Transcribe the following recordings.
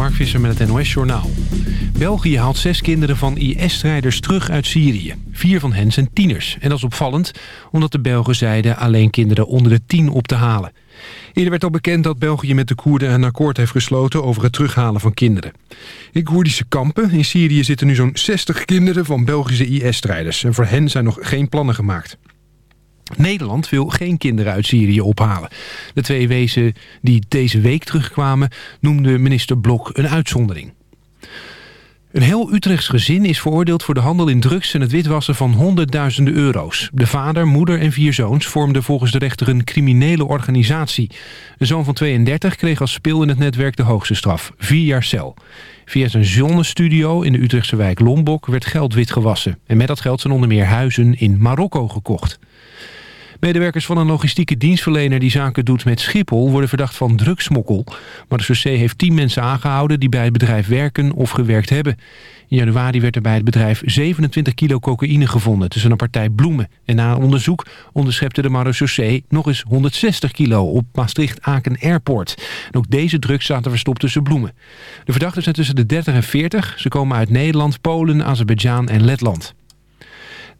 Mark Visser met het NOS Journaal. België haalt zes kinderen van IS-strijders terug uit Syrië. Vier van hen zijn tieners. En dat is opvallend, omdat de Belgen zeiden alleen kinderen onder de tien op te halen. Eerder werd al bekend dat België met de Koerden een akkoord heeft gesloten over het terughalen van kinderen. In Koerdische kampen in Syrië zitten nu zo'n 60 kinderen van Belgische IS-strijders. En voor hen zijn nog geen plannen gemaakt. Nederland wil geen kinderen uit Syrië ophalen. De twee wezen die deze week terugkwamen noemde minister Blok een uitzondering. Een heel Utrechts gezin is veroordeeld voor de handel in drugs en het witwassen van honderdduizenden euro's. De vader, moeder en vier zoons vormden volgens de rechter een criminele organisatie. Een zoon van 32 kreeg als speel in het netwerk de hoogste straf, vier jaar cel. Via zijn zonnestudio in de Utrechtse wijk Lombok werd geld witgewassen. En met dat geld zijn onder meer huizen in Marokko gekocht. Medewerkers van een logistieke dienstverlener die zaken doet met Schiphol... worden verdacht van drugsmokkel. Maar de heeft tien mensen aangehouden die bij het bedrijf werken of gewerkt hebben. In januari werd er bij het bedrijf 27 kilo cocaïne gevonden... tussen een partij bloemen. En na onderzoek onderschepte de marechaussee nog eens 160 kilo... op Maastricht-Aken Airport. En ook deze drugs zaten verstopt tussen bloemen. De verdachten zijn tussen de 30 en 40. Ze komen uit Nederland, Polen, Azerbeidzjan en Letland.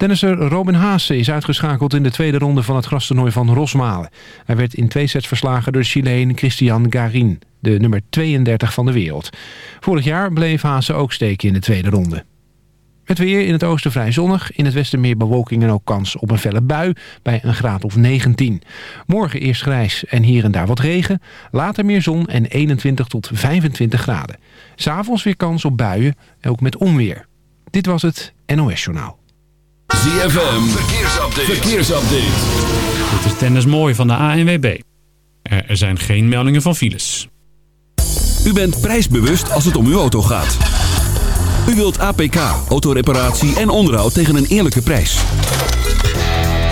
Tennisser Robin Haase is uitgeschakeld in de tweede ronde van het grastoernooi van Rosmalen. Hij werd in twee sets verslagen door Chileen Christian Garin, de nummer 32 van de wereld. Vorig jaar bleef Haase ook steken in de tweede ronde. Het weer in het oosten vrij zonnig. In het westen meer bewolking en ook kans op een felle bui bij een graad of 19. Morgen eerst grijs en hier en daar wat regen. Later meer zon en 21 tot 25 graden. S'avonds weer kans op buien, ook met onweer. Dit was het NOS Journaal. ZFM, verkeersupdate. verkeersupdate. Dit is Dennis Mooi van de ANWB. Er zijn geen meldingen van files. U bent prijsbewust als het om uw auto gaat. U wilt APK, autoreparatie en onderhoud tegen een eerlijke prijs.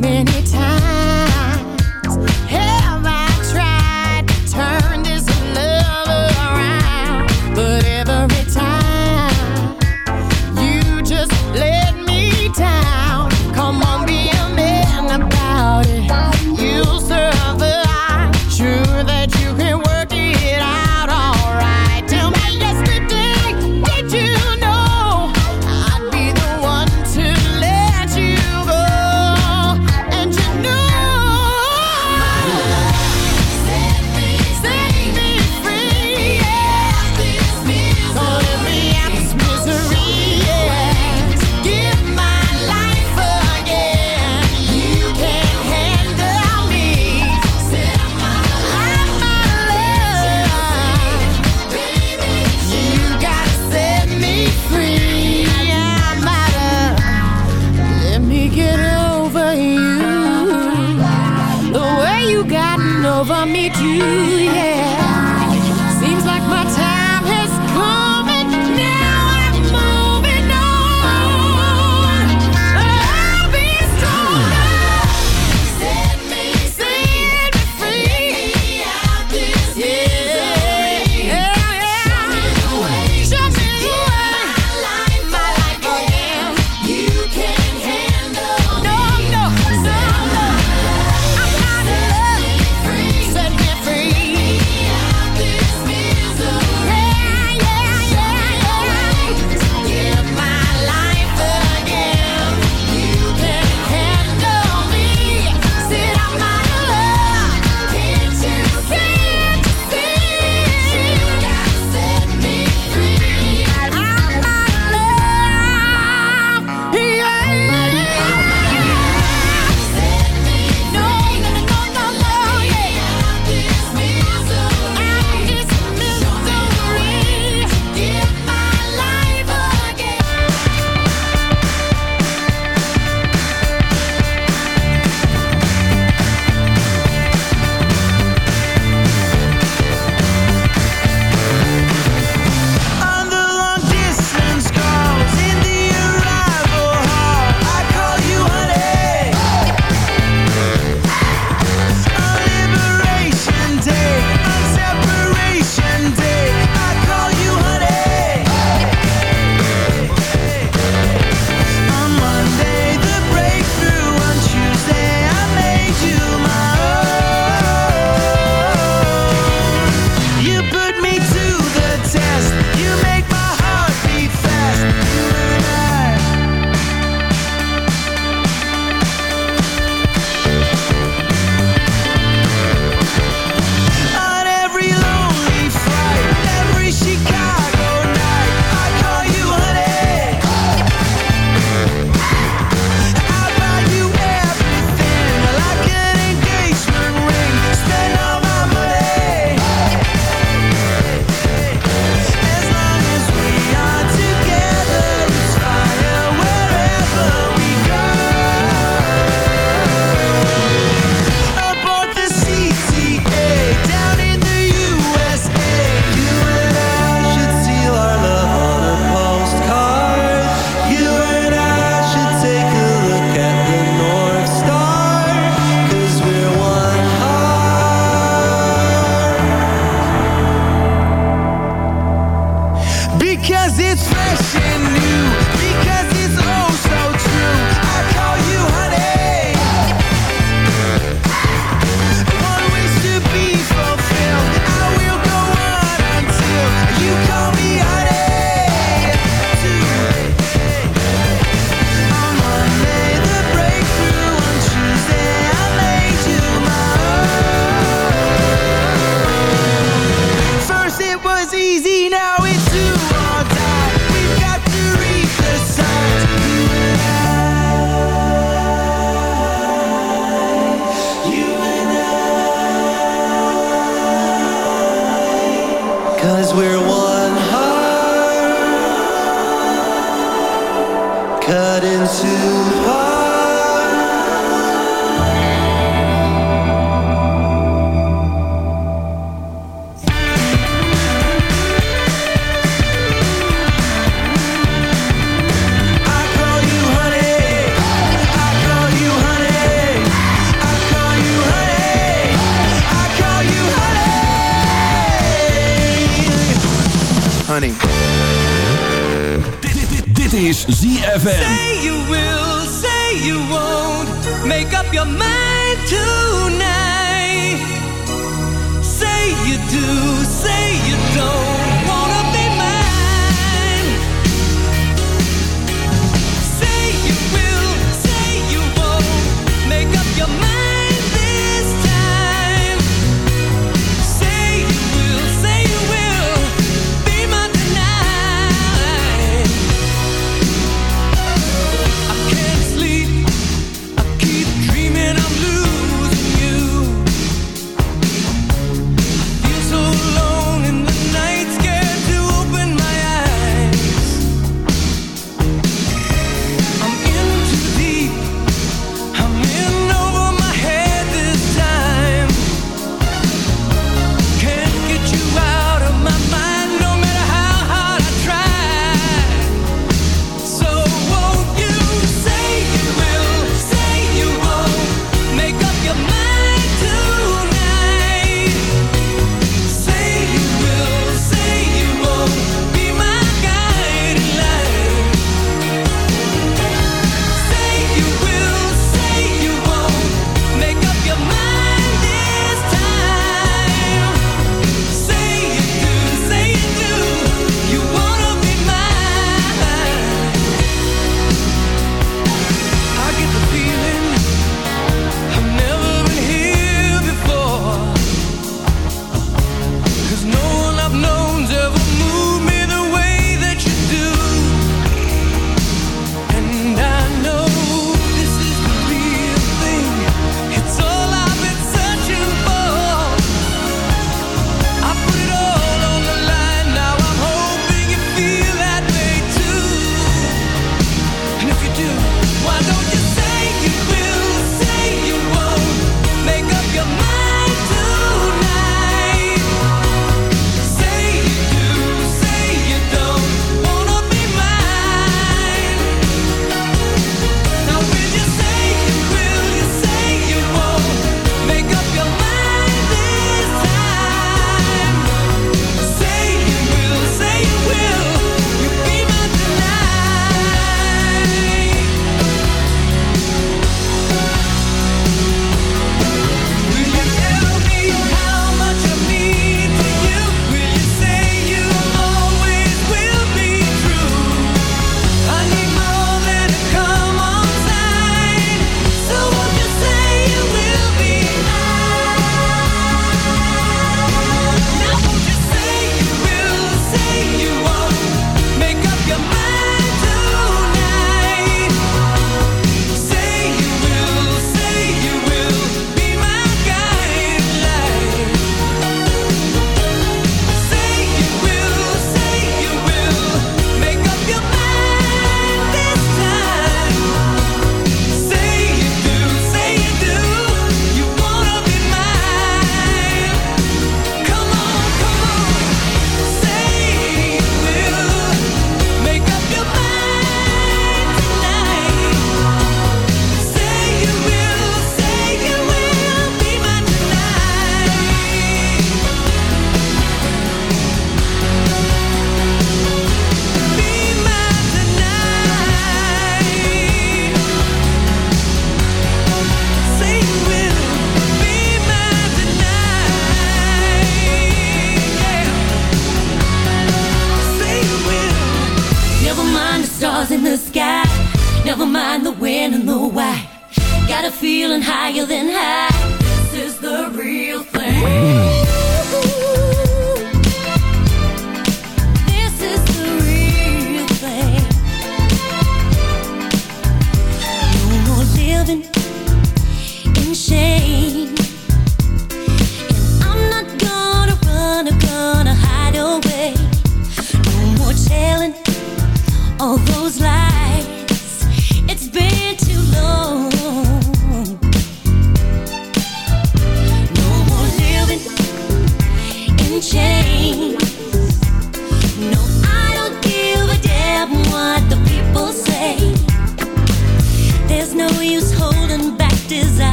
many times.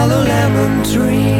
Yellow lemon tree.